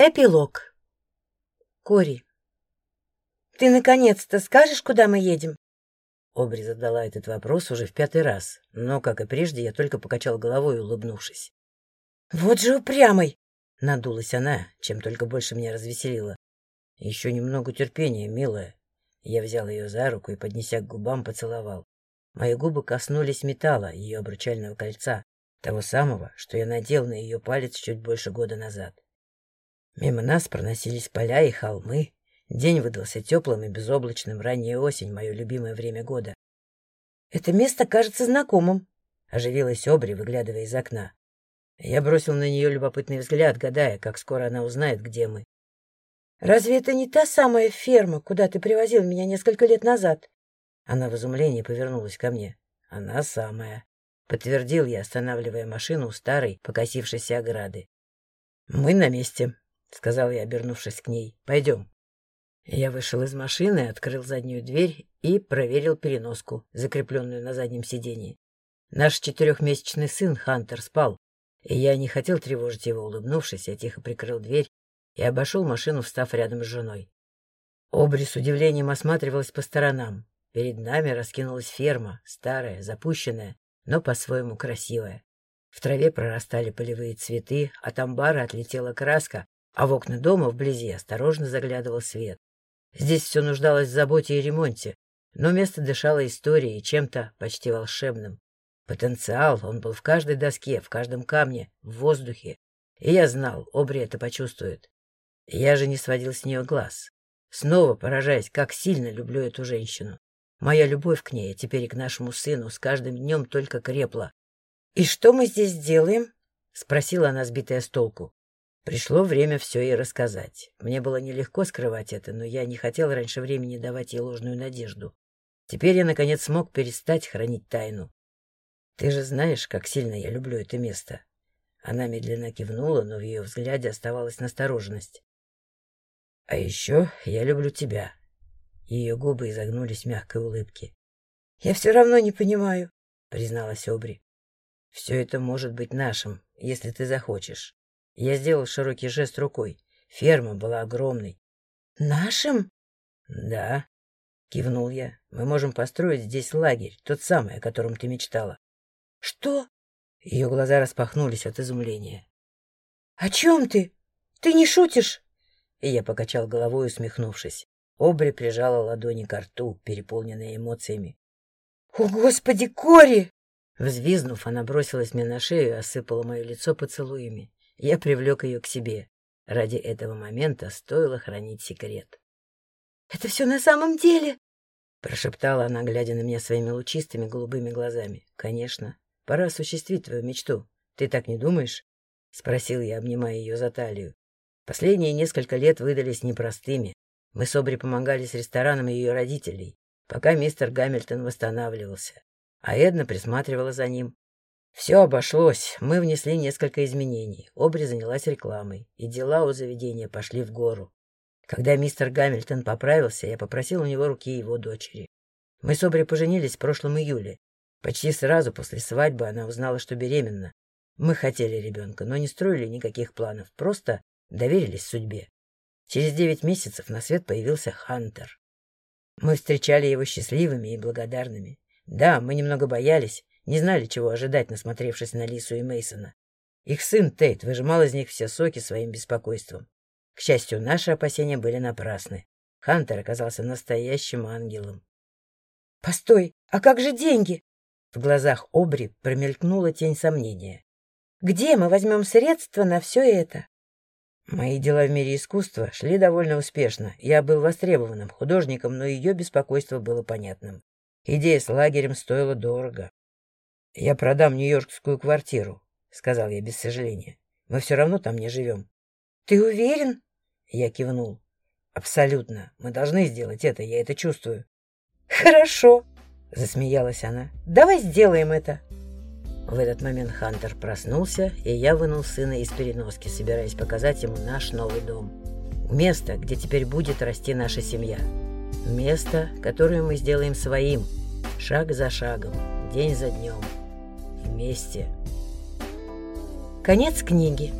Эпилог. Кори. «Ты наконец-то скажешь, куда мы едем?» Обри задала этот вопрос уже в пятый раз, но, как и прежде, я только покачал головой, улыбнувшись. «Вот же упрямый!» — надулась она, чем только больше меня развеселила. «Еще немного терпения, милая». Я взял ее за руку и, поднеся к губам, поцеловал. Мои губы коснулись металла, ее обручального кольца, того самого, что я надел на ее палец чуть больше года назад. Мимо нас проносились поля и холмы. День выдался теплым и безоблачным, ранняя осень, мое любимое время года. — Это место кажется знакомым, — оживилась Обри, выглядывая из окна. Я бросил на нее любопытный взгляд, гадая, как скоро она узнает, где мы. — Разве это не та самая ферма, куда ты привозил меня несколько лет назад? Она в изумлении повернулась ко мне. — Она самая. Подтвердил я, останавливая машину у старой, покосившейся ограды. — Мы на месте, — сказал я, обернувшись к ней. — Пойдем. Я вышел из машины, открыл заднюю дверь и проверил переноску, закрепленную на заднем сиденье. Наш четырехмесячный сын Хантер спал, и я не хотел тревожить его, улыбнувшись, я тихо прикрыл дверь и обошел машину, встав рядом с женой. Обри с удивлением осматривалась по сторонам. Перед нами раскинулась ферма, старая, запущенная, но по-своему красивая. В траве прорастали полевые цветы, от амбара отлетела краска, а в окна дома вблизи осторожно заглядывал свет. Здесь все нуждалось в заботе и ремонте, но место дышало историей, чем-то почти волшебным. Потенциал, он был в каждой доске, в каждом камне, в воздухе. И я знал, Обри это почувствует. Я же не сводил с нее глаз, снова поражаясь, как сильно люблю эту женщину. Моя любовь к ней, а теперь и к нашему сыну, с каждым днем только крепла. — И что мы здесь делаем? — спросила она, сбитая с толку. Пришло время все ей рассказать. Мне было нелегко скрывать это, но я не хотел раньше времени давать ей ложную надежду. Теперь я, наконец, смог перестать хранить тайну. Ты же знаешь, как сильно я люблю это место. Она медленно кивнула, но в ее взгляде оставалась настороженность. — А еще я люблю тебя. Ее губы изогнулись в мягкой улыбке. — Я все равно не понимаю, — призналась Обри. — Все это может быть нашим, если ты захочешь. Я сделал широкий жест рукой. Ферма была огромной. «Нашим?» «Да», — кивнул я. «Мы можем построить здесь лагерь, тот самый, о котором ты мечтала». «Что?» Ее глаза распахнулись от изумления. «О чем ты? Ты не шутишь?» И я покачал головой, усмехнувшись. Обри прижала ладони к рту, переполненные эмоциями. «О, Господи, Кори!» Взвизнув, она бросилась мне на шею и осыпала мое лицо поцелуями. Я привлек ее к себе. Ради этого момента стоило хранить секрет. — Это все на самом деле? — прошептала она, глядя на меня своими лучистыми голубыми глазами. — Конечно. Пора осуществить твою мечту. Ты так не думаешь? — спросил я, обнимая ее за талию. Последние несколько лет выдались непростыми. Мы с Обри помогали с рестораном ее родителей, пока мистер Гамильтон восстанавливался. А Эдна присматривала за ним. Все обошлось. Мы внесли несколько изменений. Обри занялась рекламой, и дела у заведения пошли в гору. Когда мистер Гамильтон поправился, я попросил у него руки его дочери. Мы с Обри поженились в прошлом июле. Почти сразу после свадьбы она узнала, что беременна. Мы хотели ребенка, но не строили никаких планов, просто доверились судьбе. Через девять месяцев на свет появился Хантер. Мы встречали его счастливыми и благодарными. Да, мы немного боялись, не знали, чего ожидать, насмотревшись на Лису и Мейсона. Их сын Тейт выжимал из них все соки своим беспокойством. К счастью, наши опасения были напрасны. Хантер оказался настоящим ангелом. — Постой, а как же деньги? В глазах Обри промелькнула тень сомнения. — Где мы возьмем средства на все это? Мои дела в мире искусства шли довольно успешно. Я был востребованным художником, но ее беспокойство было понятным. Идея с лагерем стоила дорого. — Я продам нью-йоркскую квартиру, — сказал я без сожаления. — Мы все равно там не живем. — Ты уверен? Я кивнул. — Абсолютно. Мы должны сделать это, я это чувствую. — Хорошо, — засмеялась она. — Давай сделаем это. В этот момент Хантер проснулся, и я вынул сына из переноски, собираясь показать ему наш новый дом. Место, где теперь будет расти наша семья. Место, которое мы сделаем своим, шаг за шагом, день за днем вместе. Конец книги.